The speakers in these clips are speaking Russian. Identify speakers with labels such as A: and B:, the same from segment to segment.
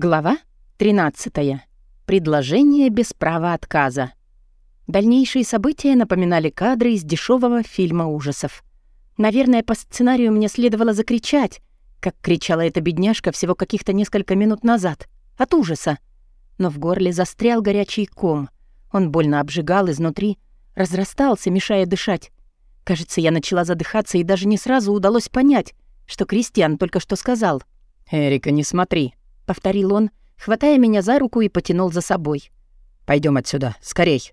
A: Глава 13. Предложение без права отказа. Дальнейшие события напоминали кадры из дешевого фильма ужасов. Наверное, по сценарию мне следовало закричать, как кричала эта бедняжка всего каких-то несколько минут назад, от ужаса. Но в горле застрял горячий ком. Он больно обжигал изнутри, разрастался, мешая дышать. Кажется, я начала задыхаться, и даже не сразу удалось понять, что Кристиан только что сказал.
B: «Эрика, не смотри»,
A: повторил он, хватая меня за руку и потянул за собой.
B: Пойдем отсюда, скорей.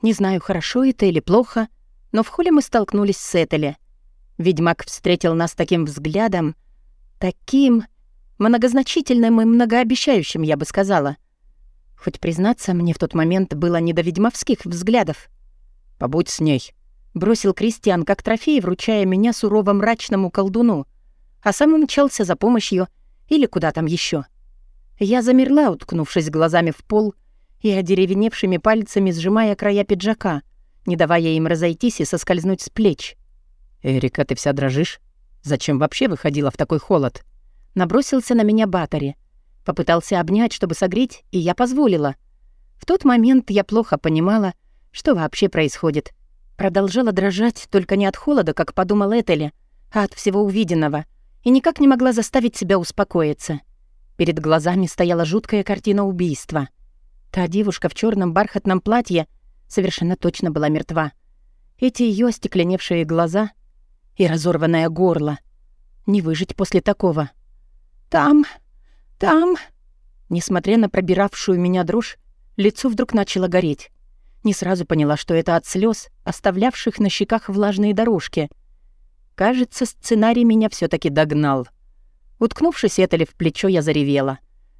A: Не знаю, хорошо это или плохо, но в холле мы столкнулись с Этели. Ведьмак встретил нас таким взглядом, таким многозначительным и многообещающим, я бы сказала. Хоть, признаться, мне в тот момент было не до ведьмовских взглядов.
B: «Побудь с ней», —
A: бросил Кристиан как трофей, вручая меня сурово-мрачному колдуну, а сам умчался за помощью или куда там еще. Я замерла, уткнувшись глазами в пол и одеревеневшими пальцами сжимая края пиджака, не давая им разойтись и соскользнуть с плеч.
B: «Эрика, ты вся дрожишь? Зачем вообще выходила в такой холод?»
A: Набросился на меня Батари. Попытался обнять, чтобы согреть, и я позволила. В тот момент я плохо понимала, что вообще происходит. Продолжала дрожать, только не от холода, как подумал Этели, а от всего увиденного, и никак не могла заставить себя успокоиться. Перед глазами стояла жуткая картина убийства. Та девушка в черном бархатном платье совершенно точно была мертва. Эти ее остекленевшие глаза и разорванное горло. Не выжить после такого. «Там, там...» Несмотря на пробиравшую меня дрожь, лицо вдруг начало гореть. Не сразу поняла, что это от слез, оставлявших на щеках влажные дорожки. Кажется, сценарий меня все таки догнал. Уткнувшись Этели в плечо, я заревела.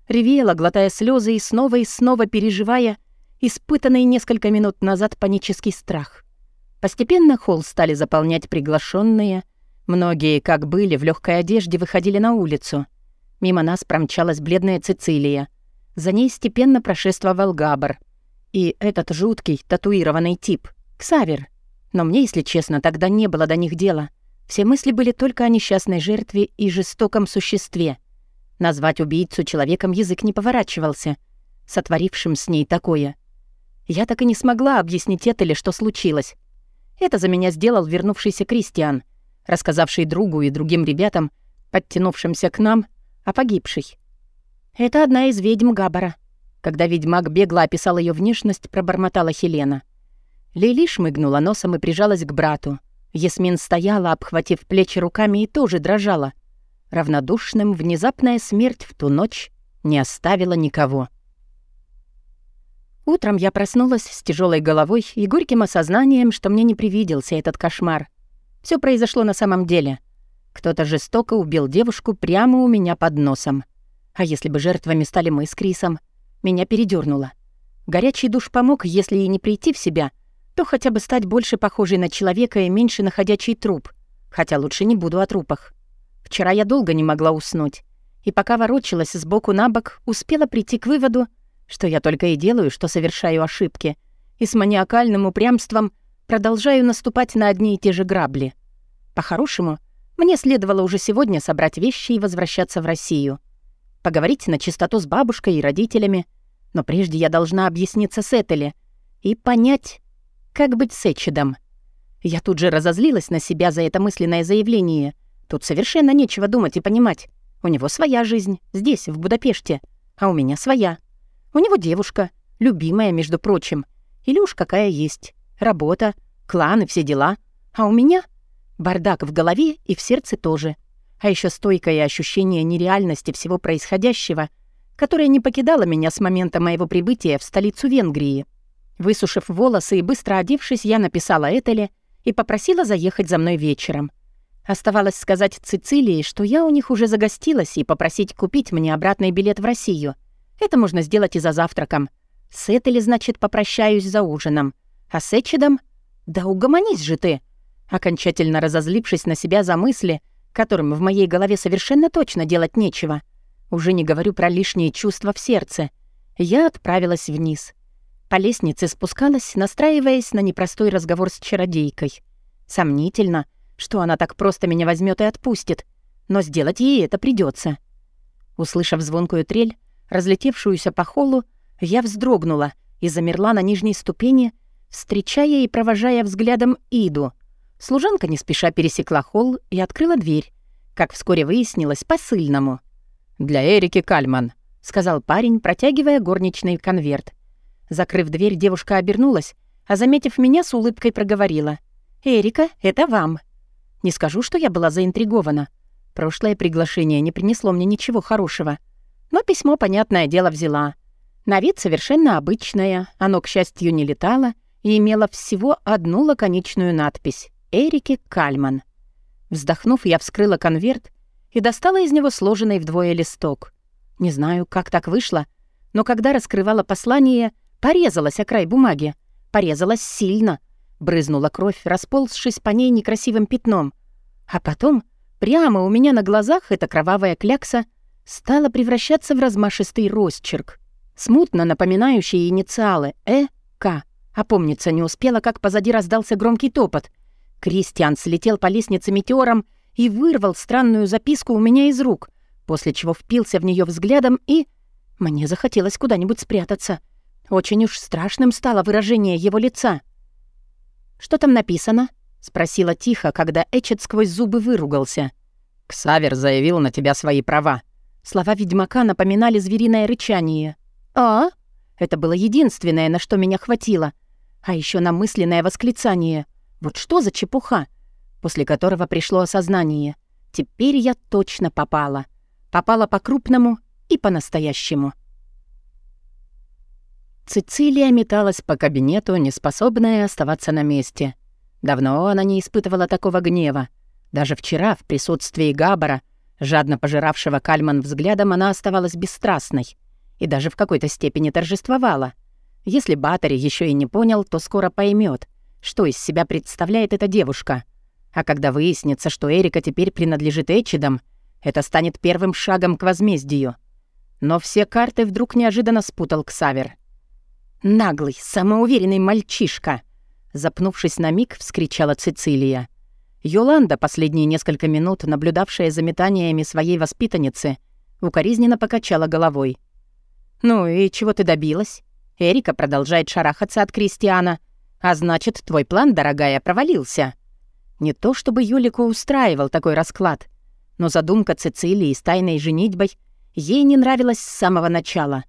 A: Ревела, глотая слезы и снова и снова переживая испытанный несколько минут назад панический страх. Постепенно холл стали заполнять приглашенные. Многие, как были, в легкой одежде выходили на улицу. Мимо нас промчалась бледная Цицилия. За ней степенно прошествовал Габар. И этот жуткий, татуированный тип — Ксавер. Но мне, если честно, тогда не было до них дела — все мысли были только о несчастной жертве и жестоком существе. Назвать убийцу человеком язык не поворачивался, сотворившим с ней такое. Я так и не смогла объяснить это ли, что случилось. Это за меня сделал вернувшийся Кристиан, рассказавший другу и другим ребятам, подтянувшимся к нам, о погибшей. Это одна из ведьм Габара. Когда ведьмак бегло описал ее внешность, пробормотала Хелена. Лили шмыгнула носом и прижалась к брату. Ясмин стояла, обхватив плечи руками, и тоже дрожала. Равнодушным внезапная смерть в ту ночь не оставила никого. Утром я проснулась с тяжелой головой и горьким осознанием, что мне не привиделся этот кошмар. Все произошло на самом деле. Кто-то жестоко убил девушку прямо у меня под носом. А если бы жертвами стали мы с Крисом? Меня передернуло. Горячий душ помог, если и не прийти в себя — то хотя бы стать больше похожей на человека и меньше на ходячий труп. Хотя лучше не буду о трупах. Вчера я долго не могла уснуть. И пока ворочалась сбоку на бок, успела прийти к выводу, что я только и делаю, что совершаю ошибки. И с маниакальным упрямством продолжаю наступать на одни и те же грабли. По-хорошему, мне следовало уже сегодня собрать вещи и возвращаться в Россию. Поговорить на чистоту с бабушкой и родителями. Но прежде я должна объясниться с Этели и понять, как быть с Эчидом? Я тут же разозлилась на себя за это мысленное заявление. Тут совершенно нечего думать и понимать. У него своя жизнь, здесь, в Будапеште, а у меня своя. У него девушка, любимая, между прочим. Или уж какая есть. Работа, клан и все дела. А у меня бардак в голове и в сердце тоже. А еще стойкое ощущение нереальности всего происходящего, которое не покидало меня с момента моего прибытия в столицу Венгрии. Высушив волосы и быстро одевшись, я написала Этеле и попросила заехать за мной вечером. Оставалось сказать Цицилии, что я у них уже загостилась, и попросить купить мне обратный билет в Россию. Это можно сделать и за завтраком. С Этели, значит, попрощаюсь за ужином. А с Эчидом? Да угомонись же ты! Окончательно разозлившись на себя за мысли, которым в моей голове совершенно точно делать нечего. Уже не говорю про лишние чувства в сердце. Я отправилась вниз — по лестнице спускалась, настраиваясь на непростой разговор с чародейкой. Сомнительно, что она так просто меня возьмет и отпустит, но сделать ей это придется. Услышав звонкую трель, разлетевшуюся по холлу, я вздрогнула и замерла на нижней ступени, встречая и провожая взглядом Иду. Служанка не спеша пересекла холл и открыла дверь, как вскоре выяснилось, посыльному.
B: «Для Эрики Кальман», —
A: сказал парень, протягивая горничный конверт. Закрыв дверь, девушка обернулась, а, заметив меня, с улыбкой проговорила. «Эрика, это вам». Не скажу, что я была заинтригована. Прошлое приглашение не принесло мне ничего хорошего. Но письмо, понятное дело, взяла. На вид совершенно обычное, оно, к счастью, не летало и имело всего одну лаконичную надпись «Эрики Кальман». Вздохнув, я вскрыла конверт и достала из него сложенный вдвое листок. Не знаю, как так вышло, но когда раскрывала послание, порезалась о край бумаги. Порезалась сильно. Брызнула кровь, расползшись по ней некрасивым пятном. А потом Прямо у меня на глазах эта кровавая клякса стала превращаться в размашистый росчерк, смутно напоминающий инициалы «Э», «К». Опомниться не успела, как позади раздался громкий топот. Кристиан слетел по лестнице метеором и вырвал странную записку у меня из рук, после чего впился в нее взглядом и... Мне захотелось куда-нибудь спрятаться. Очень уж страшным стало выражение его лица. «Что там написано?» Спросила тихо, когда Эчет сквозь зубы выругался.
B: «Ксавер заявил на тебя свои права».
A: Слова ведьмака напоминали звериное рычание. «А?» Это было единственное, на что меня хватило. А еще на мысленное восклицание. «Вот что за чепуха?» После которого пришло осознание. «Теперь я точно попала. Попала по-крупному и по-настоящему». Цицилия металась по кабинету, неспособная оставаться на месте. Давно она не испытывала такого гнева. Даже вчера, в присутствии Габбара, жадно пожиравшего Кальман взглядом, она оставалась бесстрастной и даже в какой-то степени торжествовала. Если Баттери еще и не понял, то скоро поймет, что из себя представляет эта девушка. А когда выяснится, что Эрика теперь принадлежит Эчидам, это станет первым шагом к возмездию. Но все карты вдруг неожиданно спутал Ксавер. «Наглый, самоуверенный мальчишка!» Запнувшись на миг, вскричала Цицилия. Йоланда, последние несколько минут наблюдавшая за метаниями своей воспитанницы, укоризненно покачала головой. «Ну и чего ты добилась? Эрика продолжает шарахаться от Кристиана. А значит, твой план, дорогая, провалился». Не то чтобы Юлику устраивал такой расклад, но задумка Цицилии с тайной женитьбой ей не нравилась с самого начала.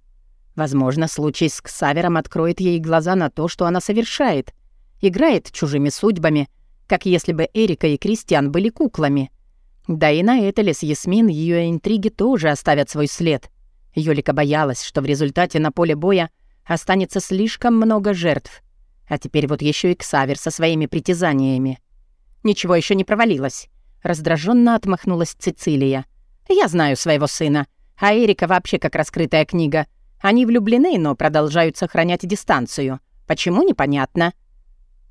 A: Возможно, случай с Ксавером откроет ей глаза на то, что она совершает — играет чужими судьбами, как если бы Эрика и Кристиан были куклами. Да и на это ли с Ясмин ее интриги тоже оставят свой след. Юлика боялась, что в результате на поле боя останется слишком много жертв. А теперь вот еще и Ксавер со своими притязаниями. Ничего еще не провалилось. Раздраженно отмахнулась Цицилия. «Я знаю своего сына. А Эрика вообще как раскрытая книга. Они влюблены, но продолжают сохранять дистанцию. Почему, непонятно.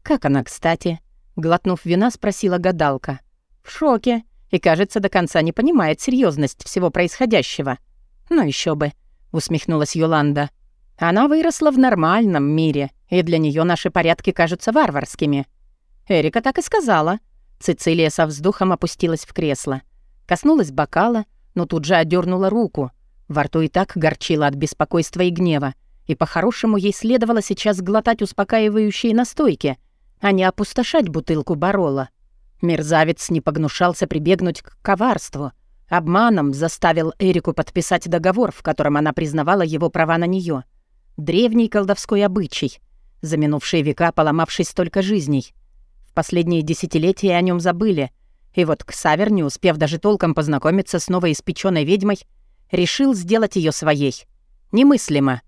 A: «Как она, кстати?» Глотнув вина, спросила гадалка. «В шоке. И, кажется, до конца не понимает серьезность всего происходящего». «Ну еще бы», — усмехнулась Йоланда. «Она выросла в нормальном мире, и для нее наши порядки кажутся варварскими». Эрика так и сказала. Цицилия со вздохом опустилась в кресло. Коснулась бокала, но тут же одернула руку. Во рту и так горчила от беспокойства и гнева, и по-хорошему ей следовало сейчас глотать успокаивающие настойки, а не опустошать бутылку Барола. Мерзавец не погнушался прибегнуть к коварству. Обманом заставил Эрику подписать договор, в котором она признавала его права на нее. Древний колдовской обычай, за минувшие века поломавший столько жизней. В последние десятилетия о нем забыли, и вот Ксавер, не успев даже толком познакомиться с новой испеченной ведьмой, решил сделать ее своей. Немыслимо.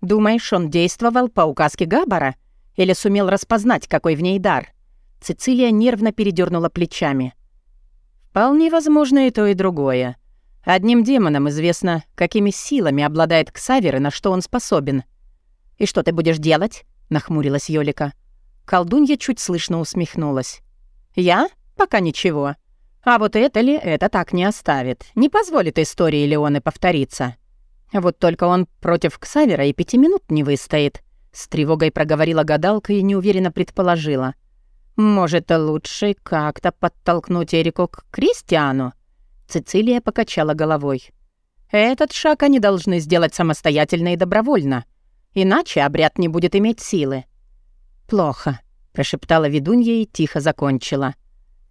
A: «Думаешь, он действовал по указке Габбара?» Или сумел распознать, какой в ней дар? Цицилия нервно передернула плечами. «Вполне возможно и то, и другое. Одним демоном известно, какими силами обладает Ксавер и на что он способен». «И что ты будешь делать?» — нахмурилась Йолика. Колдунья чуть слышно усмехнулась. «Я? Пока ничего. А вот это ли, это так не оставит. Не позволит истории Леоны повториться. Вот только он против Ксавера и пяти минут не выстоит. С тревогой проговорила гадалка и неуверенно предположила. «Может, лучше как-то подтолкнуть Эрику к Кристиану?» Цицилия покачала головой. Этот шаг они должны сделать самостоятельно и добровольно, иначе обряд не будет иметь силы. «Плохо», — прошептала ведунья и тихо закончила.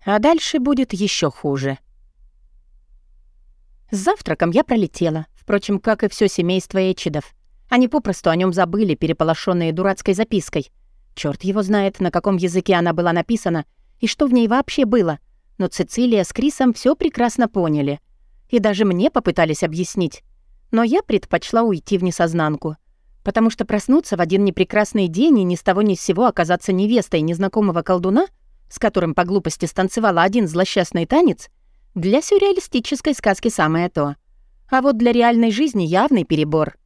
A: «А дальше будет еще хуже». С завтраком я пролетела, впрочем, как и все семейство Эчидов. Они попросту о нем забыли, переполошенные дурацкой запиской. Черт его знает, на каком языке она была написана и что в ней вообще было. Но Цицилия с Крисом все прекрасно поняли. И даже мне попытались объяснить. Но я предпочла уйти в несознанку — потому что проснуться в один непрекрасный день и ни с того ни с сего оказаться невестой незнакомого колдуна, с которым по глупости станцевала один злосчастный танец, для сюрреалистической сказки самое то. А вот для реальной жизни явный перебор.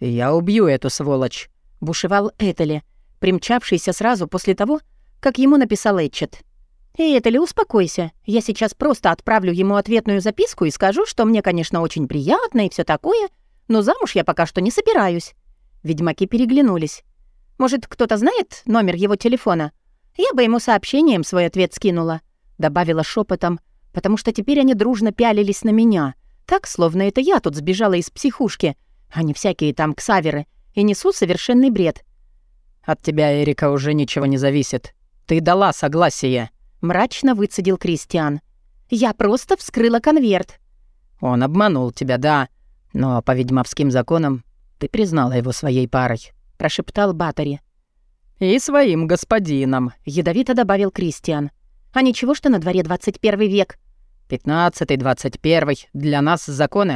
B: «Я убью эту сволочь», — бушевал Этели, примчавшийся сразу после того, как ему написал Этчет.
A: «Эй, Этели, успокойся. Я сейчас просто отправлю ему ответную записку и скажу, что мне, конечно, очень приятно и все такое, но замуж я пока что не собираюсь. Ведьмаки переглянулись. «Может, кто-то знает номер его телефона? Я бы ему сообщением свой ответ скинула», — добавила шепотом, потому что теперь они дружно пялились на меня, так, словно это я тут сбежала из психушки, а не всякие там ксаверы, и несу совершенный бред.
B: «От тебя, Эрика, уже ничего не зависит. Ты дала согласие», —
A: мрачно выцедил Кристиан. «Я просто вскрыла конверт».
B: «Он обманул тебя, да, но по ведьмовским законам ты признала его своей парой», — прошептал Батари. «И своим господином», — ядовито добавил Кристиан.
A: «А ничего, что на дворе 21 век?»
B: «Пятнадцатый, двадцать первый. Для нас законы